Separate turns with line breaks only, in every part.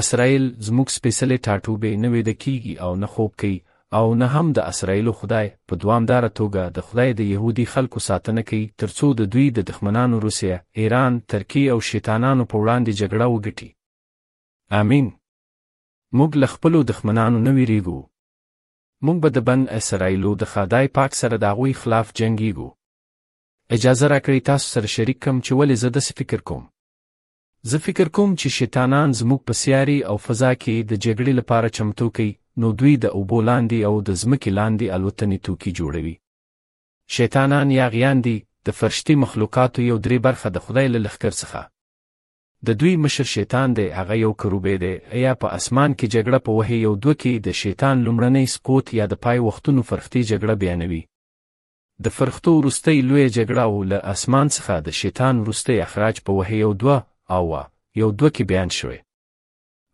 اسرایل زموږ سپېڅلی ټاټوبی نه ویده کېږي او نه خوب کوي او نه هم د اسرایلو خدای په دوامداره توګه د خدای د یهودي خلکو ساتنه کوي تر څو د دوی د دښمنانو روسیه، ایران، ترکیې او شیطانانو په وړاندې جګړه وګټي. آمین. موږ له خپلو دښمنانو نه وېرېږو. موږ به د بن اسرایلو د خدای پاک سره د هغوی خلاف جنګېږو. اجازه راکړئ تاسو سره شریک کړم چې ولې زه داسې فکر کوم. زه فکر کوم چې شیطانان زموږ په سیاري او فضا کې د جګړې لپاره چمتو کوي نو دوی د اوبو لاندې او د ځمکې لاندې الوتنې توکي جوړوي شیطانان یا غیان دي د فرشتي مخلوقاتو یو درې برخه د خدای له لښکر څخه د دوی مشر شیطان دی هغه یو کروبې دی یا په اسمان کې جګړه په وهې یو دوه کې د شیطان لومړنۍ سقوط یا د پای وختونو فرښتې جګړه بیانوي د فرښتو وروستۍ لویه جګړه او له اسمان څخه د شیطان وروستی اخراج په وحی یو دوه او یو دوه کې بیان شوی.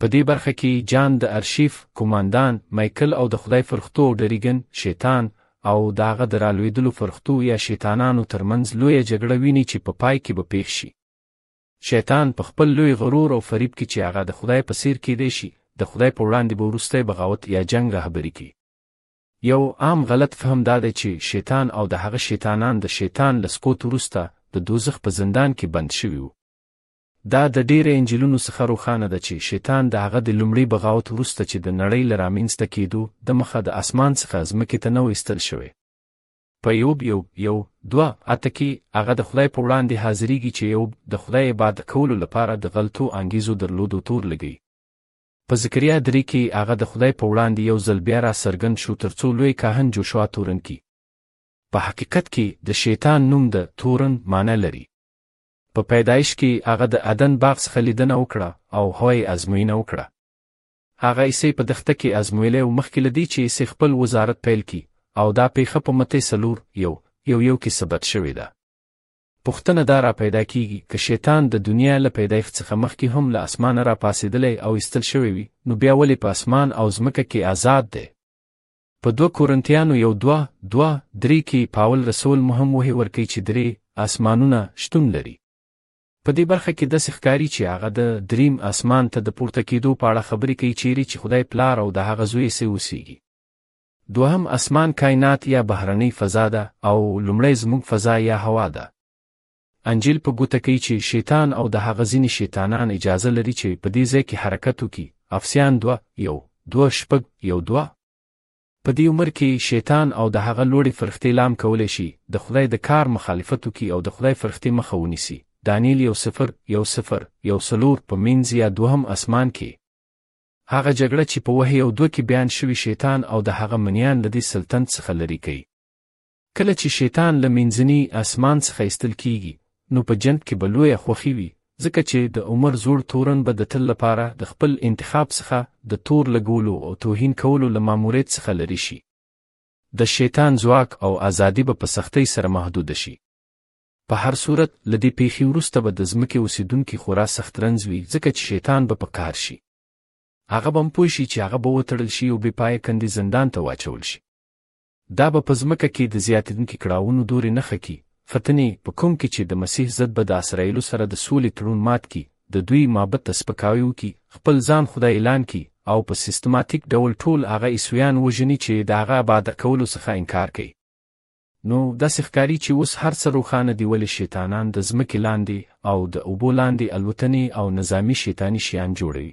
په دې برخه کې جان د ارشیف قوماندان مایکل او د خدای فرښتو او ډریګن شیطان او د هغه د رالوېدلو فرښتو یا شیطانانو ترمنځ لویه جګړه ویني چې په پای کې به پېښ شي. شیطان په خپل لوی غرور او فریب کې چې هغه د خدای په څیر کېدای شي، د خدای په وړاندې به وروستی بغاوت یا جنګ رهبري کړي. یو عام غلط فهم دا دی چې شیطان او د هغه شیطانان د شیطان له سقوط وروسته د دوزخ په زندان کې بند شوي وو. دا د ډېری انجیلونو څخه روښانه ده چې شیطان د هغه د لومړي بغاوت وروسته چې د نړۍ له رامینځته کېدو د مخه د اسمان څخه ځمکې ته نه و ایستل شوی. په یوب یو یو دوه اته کې هغه د خدای په وړاندې حاضریږي چې یوب د خدای عبادت کولو لپاره د غلطو انګیزو درلودو تور لګوي. په زکریا درې کې هغه د خدای په وړاندې یو ځل بیا را څرګند شو ترڅو لوی کاهن جوشوا تورن کی. په حقیقت کې د شیطان نوم د تورن معنی لري. په پیدایش کې هغه د عدن باغ څخه لیدنه وکړه او هوی ازموینه وکړه. هغه ایسې په دښته کې ازمویلی او مخکې لدی چې ایسې خپل وزارت پیل کی او دا پیښه په مته سلور یو یو یو کې ثبت شوې ده. پوښتنه دا را پیدا کیږي که شیطان د دنیا له پیدایښت څخه مخکې هم له اسمانه را پاسېدلی او ایستل شوی وي نو بیا ولې په اسمان او ځمکه کې آزاد دی په دوه کورنتیانو یو دوه دوه درې کې پاول رسول مهم وحی ورکوي چې درې آسمانونه شتون لري په دې برخه کې داسې ښکاري چې هغه د دریم آسمان ته د پورته کېدو په اړه خبرې کوي چیرې چې خدای پلار او د هغه زوی سه اوسیږي دوهم اسمان کائنات یا بهرنۍ فضا ده او لومړی زموږ فضا یا هوا ده. انجیل په ګوته کوي چې شیطان او د هغه ځینې شیطانان اجازه لري چې په دې ځای کې حرکت وکړي، افسیان دوه، یو، دوه، شپږ، یو، دوه. په دې عمر کې شیطان او د هغه لوړې فرښتې لام کولی شي د خدای د کار مخالفت وکړي او د خدای فرښتې مخه ونیسي. دانیل یو صفر، یو صفر، یو څلور په مینځ یا دوهم اسمان کې هغه جګړه چې په وحی او دوه کې بیان شوي شیطان او د هغه منیان له دې سلطنت څخه لرې کوي. کله چې شیطان له منځني اسمان څخه ایستل کیږي نو په جنت کې به لویه خوښي وي ځکه چې د عمر زوړ تورن به د تل لپاره د خپل انتخاب څخه د تور لګولو او توهین کولو له ماموریت څخه لري شي د شیطان ځواک او ازادي به په سختۍ سره محدود شي په هر صورت له دې پیښې وروسته به د ځمکې اوسېدونکي خورا سخت رنځ وي ځکه چې شیطان به په قهر شي هغه به هم پوه شي چې هغه به وتړل شي او بې پایه کندې زندان ته واچول شي دا به په ځمکه کې د زیاتېدونکي کړاوونو دورې نښه کړي فتنې په کوم کې چې د مسیح ضد به د اسرایلو سره د سولې تړون مات کړي د دوی معبد ته سپکاوی وکړي خپل ځان خدای اعلان کړي او په سیستماتیک ډول ټول هغه عیسویان وژني چې د هغه عبادت کولو څخه انکار کوي نو داسې ښکاري چې اوس هر څه روښانه دي ولې شیطانان د ځمکې لاندې او د اوبو لاندې الوتنې او نظامي شیطاني شیان جوړوي.